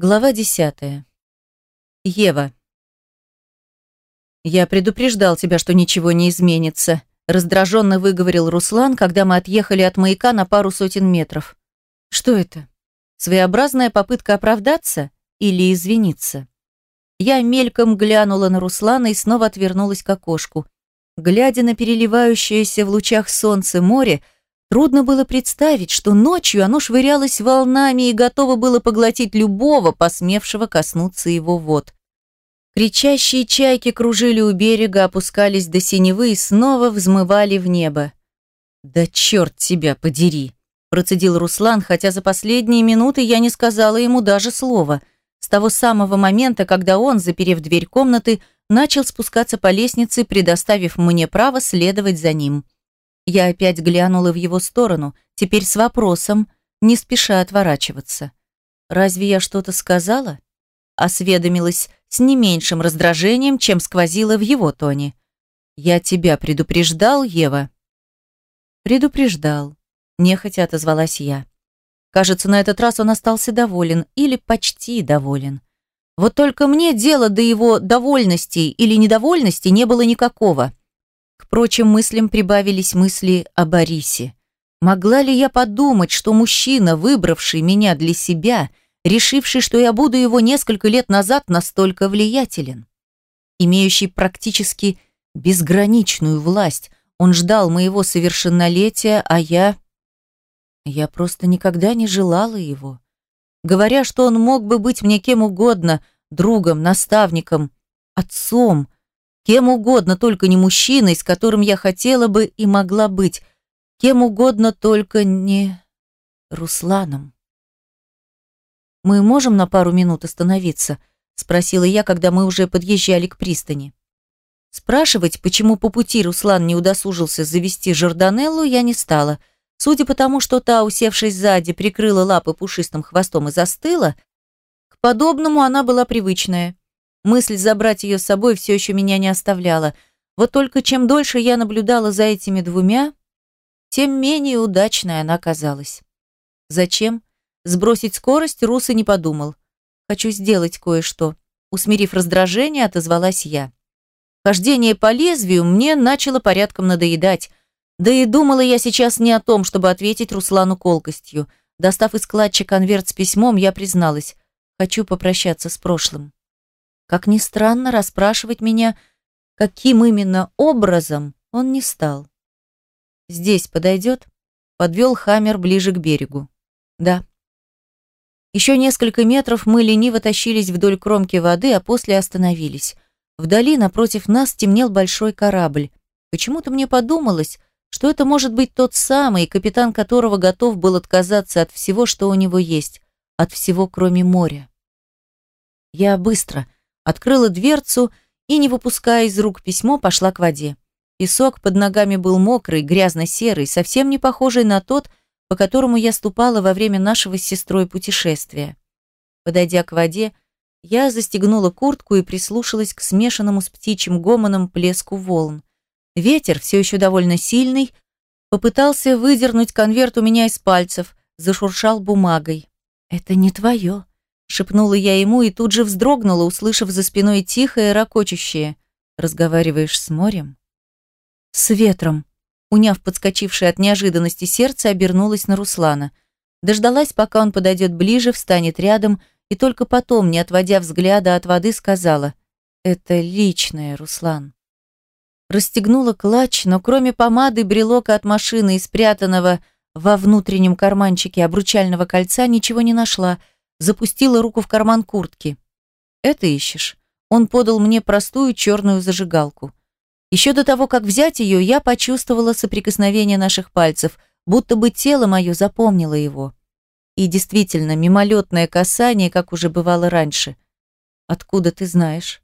Глава десятая. Ева. «Я предупреждал тебя, что ничего не изменится», раздраженно выговорил Руслан, когда мы отъехали от маяка на пару сотен метров. «Что это? Своеобразная попытка оправдаться или извиниться?» Я мельком глянула на Руслана и снова отвернулась к окошку. Глядя на переливающееся в лучах солнца море, Трудно было представить, что ночью оно швырялось волнами и готово было поглотить любого, посмевшего коснуться его вод. Кричащие чайки кружили у берега, опускались до синевы и снова взмывали в небо. «Да черт тебя подери!» – процедил Руслан, хотя за последние минуты я не сказала ему даже слова. С того самого момента, когда он, заперев дверь комнаты, начал спускаться по лестнице, предоставив мне право следовать за ним. Я опять глянула в его сторону, теперь с вопросом, не спеша отворачиваться. «Разве я что-то сказала?» Осведомилась с не меньшим раздражением, чем сквозило в его тоне. «Я тебя предупреждал, Ева?» «Предупреждал», – нехотя отозвалась я. Кажется, на этот раз он остался доволен, или почти доволен. Вот только мне дела до его довольности или недовольности не было никакого. К прочим мыслям прибавились мысли о Борисе. Могла ли я подумать, что мужчина, выбравший меня для себя, решивший, что я буду его несколько лет назад, настолько влиятелен? Имеющий практически безграничную власть, он ждал моего совершеннолетия, а я... Я просто никогда не желала его. Говоря, что он мог бы быть мне кем угодно, другом, наставником, отцом, Кем угодно, только не мужчиной, с которым я хотела бы и могла быть. Кем угодно, только не Русланом. «Мы можем на пару минут остановиться?» – спросила я, когда мы уже подъезжали к пристани. Спрашивать, почему по пути Руслан не удосужился завести Жорданеллу, я не стала. Судя по тому, что та, усевшись сзади, прикрыла лапы пушистым хвостом и застыла, к подобному она была привычная. Мысль забрать ее с собой все еще меня не оставляла. Вот только чем дольше я наблюдала за этими двумя, тем менее удачной она казалась. Зачем? Сбросить скорость Рус и не подумал. Хочу сделать кое-что. Усмирив раздражение, отозвалась я. Хождение по лезвию мне начало порядком надоедать. Да и думала я сейчас не о том, чтобы ответить Руслану колкостью. Достав из клатча конверт с письмом, я призналась. Хочу попрощаться с прошлым. Как ни странно, расспрашивать меня, каким именно образом, он не стал. «Здесь подойдет?» Подвел Хаммер ближе к берегу. «Да». Еще несколько метров мы лениво тащились вдоль кромки воды, а после остановились. Вдали, напротив нас, темнел большой корабль. Почему-то мне подумалось, что это может быть тот самый, капитан которого готов был отказаться от всего, что у него есть, от всего, кроме моря. Я быстро, открыла дверцу и, не выпуская из рук письмо, пошла к воде. Песок под ногами был мокрый, грязно-серый, совсем не похожий на тот, по которому я ступала во время нашего с сестрой путешествия. Подойдя к воде, я застегнула куртку и прислушалась к смешанному с птичьим гомоном плеску волн. Ветер, все еще довольно сильный, попытался выдернуть конверт у меня из пальцев, зашуршал бумагой. «Это не твое», шепнула я ему и тут же вздрогнула, услышав за спиной тихое, ракочущее. «Разговариваешь с морем?» «С ветром», уняв подскочившее от неожиданности сердце, обернулась на Руслана. Дождалась, пока он подойдет ближе, встанет рядом, и только потом, не отводя взгляда от воды, сказала «Это личное, Руслан». Расстегнула клатч, но кроме помады, брелока от машины и спрятанного во внутреннем карманчике обручального кольца ничего не нашла – запустила руку в карман куртки. «Это ищешь?» Он подал мне простую черную зажигалку. Еще до того, как взять ее, я почувствовала соприкосновение наших пальцев, будто бы тело мое запомнило его. И действительно, мимолетное касание, как уже бывало раньше. «Откуда ты знаешь?»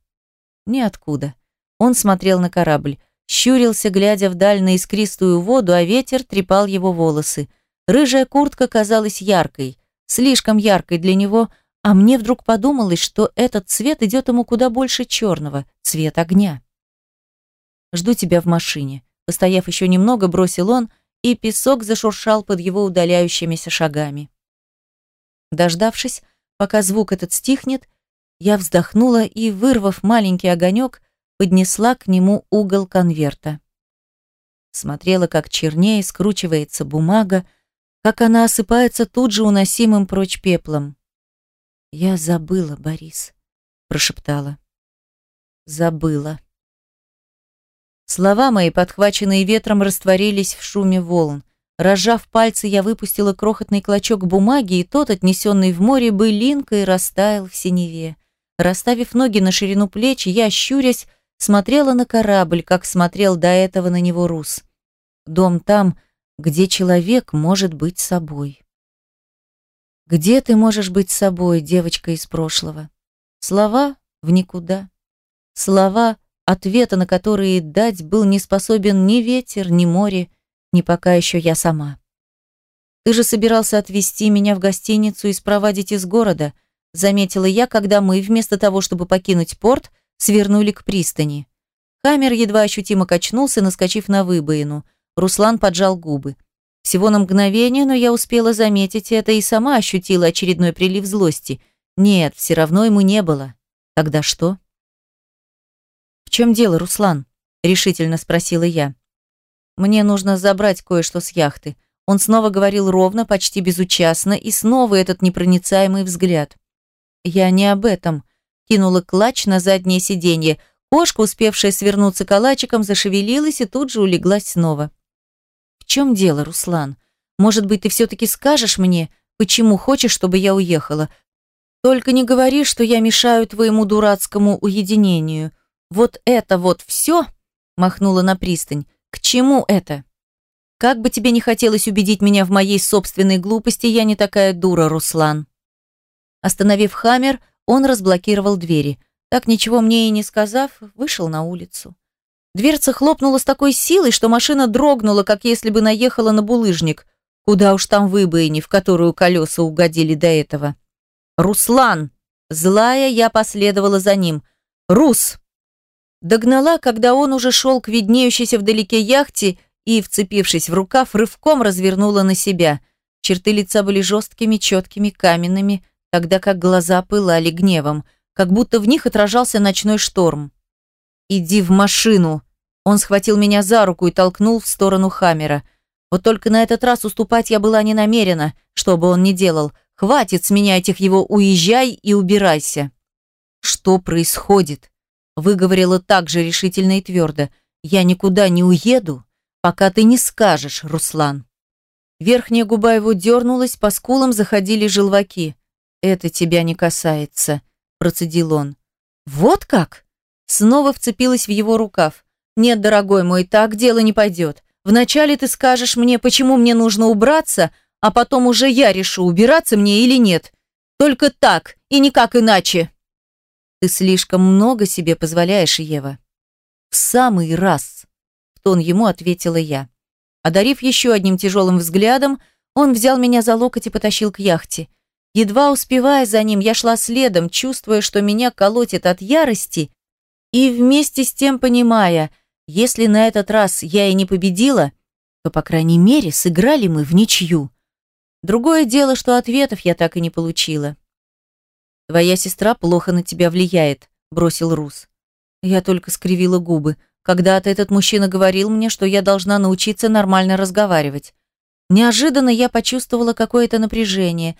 «Ниоткуда». Он смотрел на корабль, щурился, глядя вдаль на искристую воду, а ветер трепал его волосы. Рыжая куртка казалась яркой слишком яркой для него, а мне вдруг подумалось, что этот цвет идет ему куда больше черного, цвет огня. «Жду тебя в машине», — постояв еще немного, бросил он, и песок зашуршал под его удаляющимися шагами. Дождавшись, Пока звук этот стихнет, я вздохнула и, вырвав маленький огонек, поднесла к нему угол конверта. Смотрела, как чернее скручивается бумага, как она осыпается тут же уносимым прочь пеплом. «Я забыла, Борис», — прошептала. «Забыла». Слова мои, подхваченные ветром, растворились в шуме волн. Разжав пальцы, я выпустила крохотный клочок бумаги, и тот, отнесенный в море, былинкой растаял в синеве. Расставив ноги на ширину плеч, я, щурясь, смотрела на корабль, как смотрел до этого на него Рус. Дом там, где человек может быть собой. Где ты можешь быть собой, девочка из прошлого? Слова в никуда. Слова, ответа на которые дать был не способен ни ветер, ни море, ни пока еще я сама. Ты же собирался отвезти меня в гостиницу и спровадить из города, заметила я, когда мы, вместо того, чтобы покинуть порт, свернули к пристани. Хаммер едва ощутимо качнулся, наскочив на выбоину. Руслан поджал губы. Всего на мгновение, но я успела заметить это и сама ощутила очередной прилив злости. Нет, все равно ему не было. Тогда что? «В чем дело, Руслан?» – решительно спросила я. «Мне нужно забрать кое-что с яхты». Он снова говорил ровно, почти безучастно, и снова этот непроницаемый взгляд. «Я не об этом», – кинула клатч на заднее сиденье. Кошка, успевшая свернуться калачиком, зашевелилась и тут же улеглась снова. «В чем дело, Руслан? Может быть, ты все-таки скажешь мне, почему хочешь, чтобы я уехала? Только не говори, что я мешаю твоему дурацкому уединению. Вот это вот все, махнула на пристань. К чему это? Как бы тебе не хотелось убедить меня в моей собственной глупости, я не такая дура, Руслан. Остановив Хаммер, он разблокировал двери. Так ничего мне и не сказав, вышел на улицу. Дверца хлопнула с такой силой, что машина дрогнула, как если бы наехала на булыжник. Куда уж там выбоини, в которую колеса угодили до этого. «Руслан!» Злая, я последовала за ним. «Рус!» Догнала, когда он уже шел к виднеющейся вдалеке яхте и, вцепившись в рукав, рывком развернула на себя. Черты лица были жесткими, четкими, каменными, тогда как глаза пылали гневом, как будто в них отражался ночной шторм. «Иди в машину!» Он схватил меня за руку и толкнул в сторону Хаммера. Вот только на этот раз уступать я была не намерена, что бы он ни делал. Хватит с меня этих его «уезжай и убирайся». «Что происходит?» Выговорила так же решительно и твердо. «Я никуда не уеду, пока ты не скажешь, Руслан». Верхняя губа его дернулась, по скулам заходили желваки. «Это тебя не касается», – процедил он. «Вот как?» Снова вцепилась в его рукав. «Нет, дорогой мой, так дело не пойдет. Вначале ты скажешь мне, почему мне нужно убраться, а потом уже я решу, убираться мне или нет. Только так и никак иначе». «Ты слишком много себе позволяешь, Ева». «В самый раз», — в тон ему ответила я. Одарив еще одним тяжелым взглядом, он взял меня за локоть и потащил к яхте. Едва успевая за ним, я шла следом, чувствуя, что меня колотит от ярости и вместе с тем понимая, если на этот раз я и не победила, то, по крайней мере, сыграли мы в ничью. Другое дело, что ответов я так и не получила. «Твоя сестра плохо на тебя влияет», — бросил Рус. Я только скривила губы. Когда-то этот мужчина говорил мне, что я должна научиться нормально разговаривать. Неожиданно я почувствовала какое-то напряжение.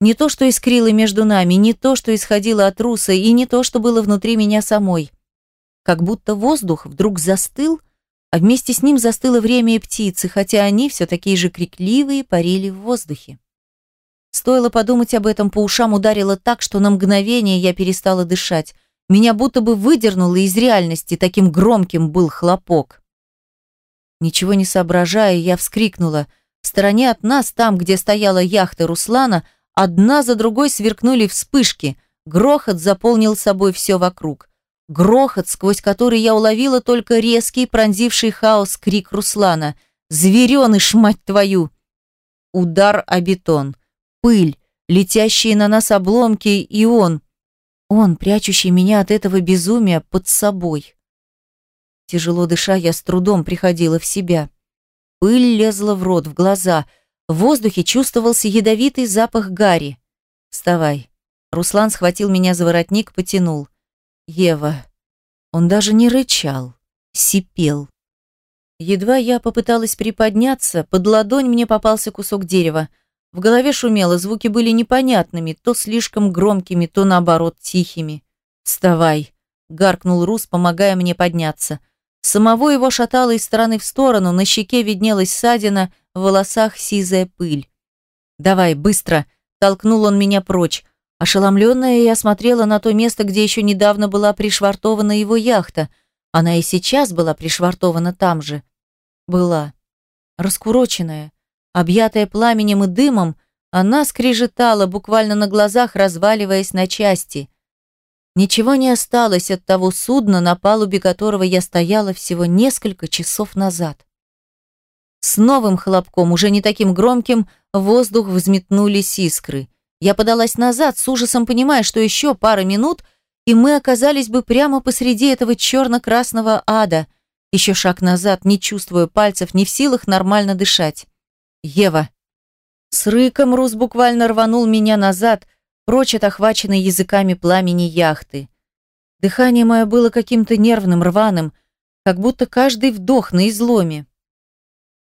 Не то, что искрило между нами, не то, что исходило от Руса, и не то, что было внутри меня самой как будто воздух вдруг застыл, а вместе с ним застыло время и птицы, хотя они все такие же крикливые парили в воздухе. Стоило подумать об этом, по ушам ударило так, что на мгновение я перестала дышать. Меня будто бы выдернуло из реальности, таким громким был хлопок. Ничего не соображая, я вскрикнула. В стороне от нас, там, где стояла яхта Руслана, одна за другой сверкнули вспышки. Грохот заполнил собой все вокруг. Грохот, сквозь который я уловила только резкий, пронзивший хаос крик Руслана. «Звереныш, мать твою!» Удар о бетон. Пыль, летящие на нас обломки, и он. Он, прячущий меня от этого безумия под собой. Тяжело дыша, я с трудом приходила в себя. Пыль лезла в рот, в глаза. В воздухе чувствовался ядовитый запах гари. «Вставай. Руслан схватил меня за воротник, потянул. Ева. Он даже не рычал, сипел. Едва я попыталась приподняться, под ладонь мне попался кусок дерева. В голове шумело, звуки были непонятными, то слишком громкими, то наоборот тихими. «Вставай!» – гаркнул Рус, помогая мне подняться. Самого его шатало из стороны в сторону, на щеке виднелась ссадина, в волосах сизая пыль. «Давай, быстро!» – толкнул он меня прочь. Ошеломленная, я смотрела на то место, где еще недавно была пришвартована его яхта – она и сейчас была пришвартована там же. Была. Раскуроченная, объятая пламенем и дымом, она скрежетала, буквально на глазах разваливаясь на части. Ничего не осталось от того судна, на палубе которого я стояла всего несколько часов назад. С новым хлопком, уже не таким громким, в воздух взметнулись искры. Я подалась назад, с ужасом понимая, что еще пара минут — и мы оказались бы прямо посреди этого черно-красного ада. Еще шаг назад, не чувствуя пальцев, не в силах нормально дышать. Ева. С рыком Рус буквально рванул меня назад, прочь от охваченной языками пламени яхты. Дыхание мое было каким-то нервным, рваным, как будто каждый вдох на изломе.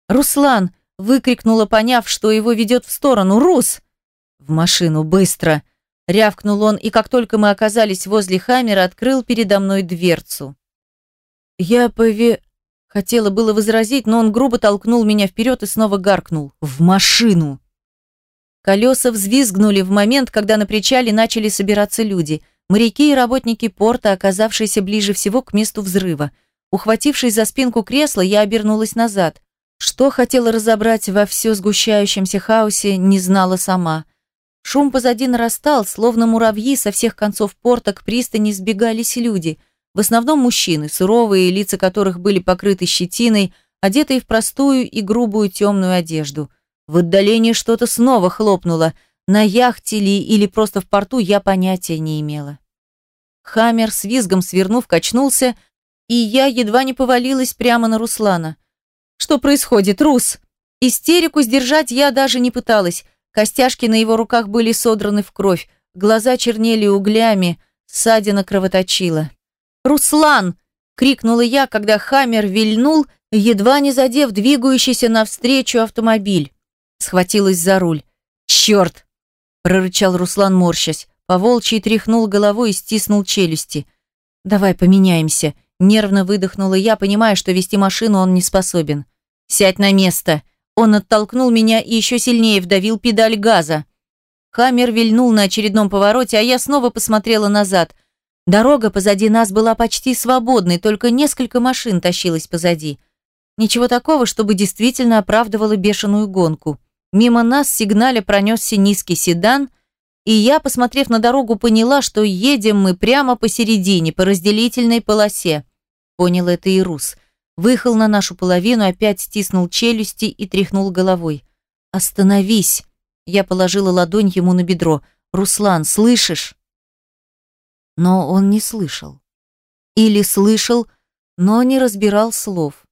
«Руслан!» — выкрикнула, поняв, что его ведет в сторону. «Рус!» «В машину, быстро!» Рявкнул он, и как только мы оказались возле Хаммера, открыл передо мной дверцу. Я пове... Хотела было возразить, но он грубо толкнул меня вперед и снова гаркнул. «В машину!» Колеса взвизгнули в момент, когда на причале начали собираться люди. Моряки и работники порта, оказавшиеся ближе всего к месту взрыва. Ухватившись за спинку кресла, я обернулась назад. Что хотела разобрать во все сгущающемся хаосе, не знала сама. Шум позади нарастал, словно муравьи со всех концов порта к пристани сбегались люди. В основном мужчины, суровые, лица которых были покрыты щетиной, одетые в простую и грубую темную одежду. В отдалении что-то снова хлопнуло. На яхте ли или просто в порту я понятия не имела. Хаммер с визгом свернув качнулся, и я едва не повалилась прямо на Руслана. «Что происходит, Рус?» Истерику сдержать я даже не пыталась. Костяшки на его руках были содраны в кровь, глаза чернели углями, ссадина кровоточила. «Руслан!» — крикнула я, когда Хаммер вильнул, едва не задев двигающийся навстречу автомобиль. Схватилась за руль. «Черт!» — прорычал Руслан, морщась. Поволчий тряхнул головой и стиснул челюсти. «Давай поменяемся», — нервно выдохнула я, понимая, что вести машину он не способен. «Сядь на место!» Он оттолкнул меня и еще сильнее вдавил педаль газа. Хаммер вильнул на очередном повороте, а я снова посмотрела назад. Дорога позади нас была почти свободной, только несколько машин тащилось позади. Ничего такого, чтобы действительно оправдывало бешеную гонку. Мимо нас сигнале пронесся низкий седан, и я, посмотрев на дорогу, поняла, что едем мы прямо посередине, по разделительной полосе. Понял это и Рус. Выехал на нашу половину, опять стиснул челюсти и тряхнул головой. «Остановись!» Я положила ладонь ему на бедро. «Руслан, слышишь?» Но он не слышал. Или слышал, но не разбирал слов.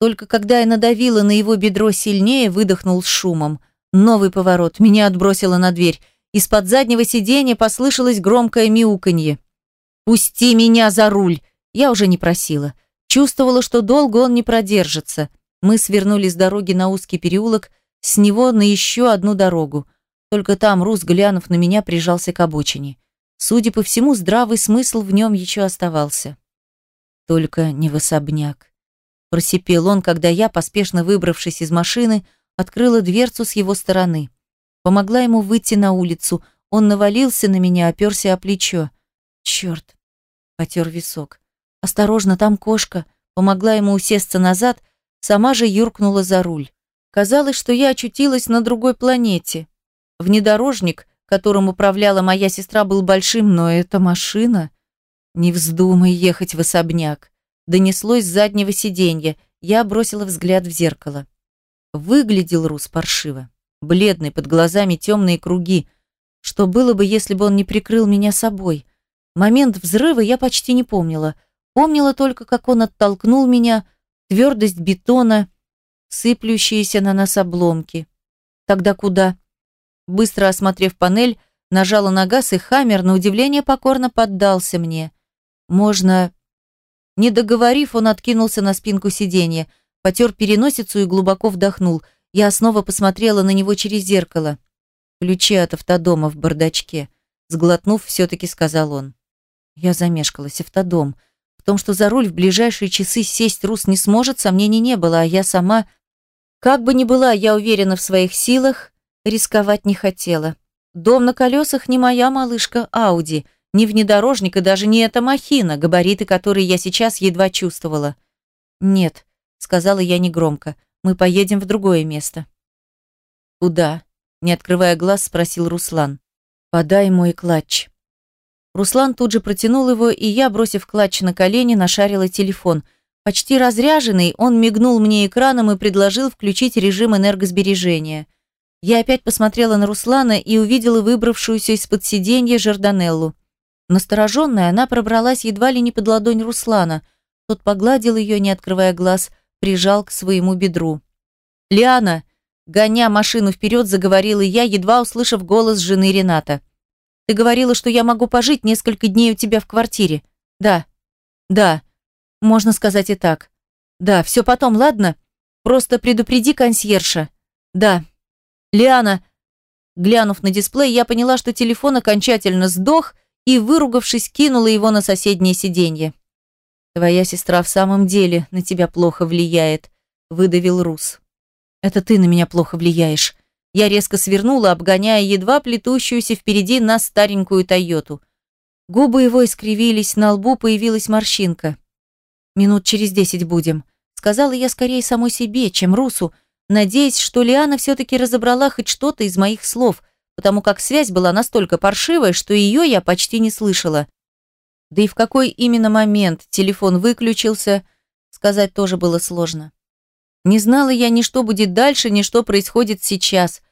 Только когда я надавила на его бедро сильнее, выдохнул с шумом. Новый поворот, меня отбросило на дверь. Из-под заднего сиденья послышалось громкое мяуканье. «Пусти меня за руль!» Я уже не просила. Чувствовала, что долго он не продержится. Мы свернули с дороги на узкий переулок, с него на еще одну дорогу. Только там Рус, глянув на меня, прижался к обочине. Судя по всему, здравый смысл в нем еще оставался. Только не в особняк. Просипел он, когда я, поспешно выбравшись из машины, открыла дверцу с его стороны. Помогла ему выйти на улицу. Он навалился на меня, оперся о плечо. Черт! Потер висок. «Осторожно, там кошка!» Помогла ему усесться назад, сама же юркнула за руль. Казалось, что я очутилась на другой планете. Внедорожник, которым управляла моя сестра, был большим, но эта машина... Не вздумай ехать в особняк. Донеслось с заднего сиденья. Я бросила взгляд в зеркало. Выглядел Рус паршиво. Бледный, под глазами темные круги. Что было бы, если бы он не прикрыл меня собой? Момент взрыва я почти не помнила. Помнила только, как он оттолкнул меня, твердость бетона, сыплющиеся на нас обломки. Тогда куда? Быстро осмотрев панель, нажала на газ, и Хаммер, на удивление, покорно поддался мне. «Можно...» Не договорив, он откинулся на спинку сиденья, потер переносицу и глубоко вдохнул. Я снова посмотрела на него через зеркало. «Ключи от автодома в бардачке», — сглотнув, все-таки сказал он. Я замешкалась. Автодом. В том, что за руль в ближайшие часы сесть Рус не сможет, сомнений не было, а я сама... Как бы ни была я уверена в своих силах, рисковать не хотела. Дом на колесах не моя малышка Ауди, не внедорожник и даже не эта махина, габариты которой я сейчас едва чувствовала. «Нет», — сказала я негромко, — «мы поедем в другое место». «Куда?» — не открывая глаз, спросил Руслан. «Подай мой клатч». Руслан тут же протянул его, и я, бросив клатч на колени, нашарила телефон. Почти разряженный, он мигнул мне экраном и предложил включить режим энергосбережения. Я опять посмотрела на Руслана и увидела выбравшуюся из-под сиденья Жорданеллу. Настороженная, она пробралась едва ли не под ладонь Руслана. Тот погладил ее, не открывая глаз, прижал к своему бедру. «Лиана!» Гоня машину вперед, заговорила я, едва услышав голос жены Рената. «Ты говорила, что я могу пожить несколько дней у тебя в квартире?» «Да». «Да. Можно сказать и так. Да, все потом, ладно? Просто предупреди консьерша». «Да». «Лиана!» Глянув на дисплей, я поняла, что телефон окончательно сдох, и, выругавшись, кинула его на соседнее сиденье. «Твоя сестра в самом деле на тебя плохо влияет», — выдавил Рус. «Это ты на меня плохо влияешь». Я резко свернула, обгоняя едва плетущуюся впереди нас старенькую Тойоту. Губы его искривились, на лбу появилась морщинка. «Минут через десять будем», — сказала я скорее самой себе, чем Русу, надеясь, что Лиана все-таки разобрала хоть что-то из моих слов — потому как связь была настолько паршивая, что ее я почти не слышала. Да и в какой именно момент телефон выключился, сказать тоже было сложно. Не знала я ни что будет дальше, ни что происходит сейчас.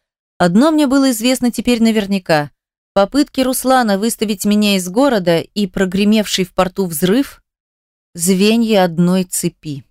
Одно мне было известно теперь наверняка. Попытки Руслана выставить меня из города и прогремевший в порту взрыв – звенья одной цепи.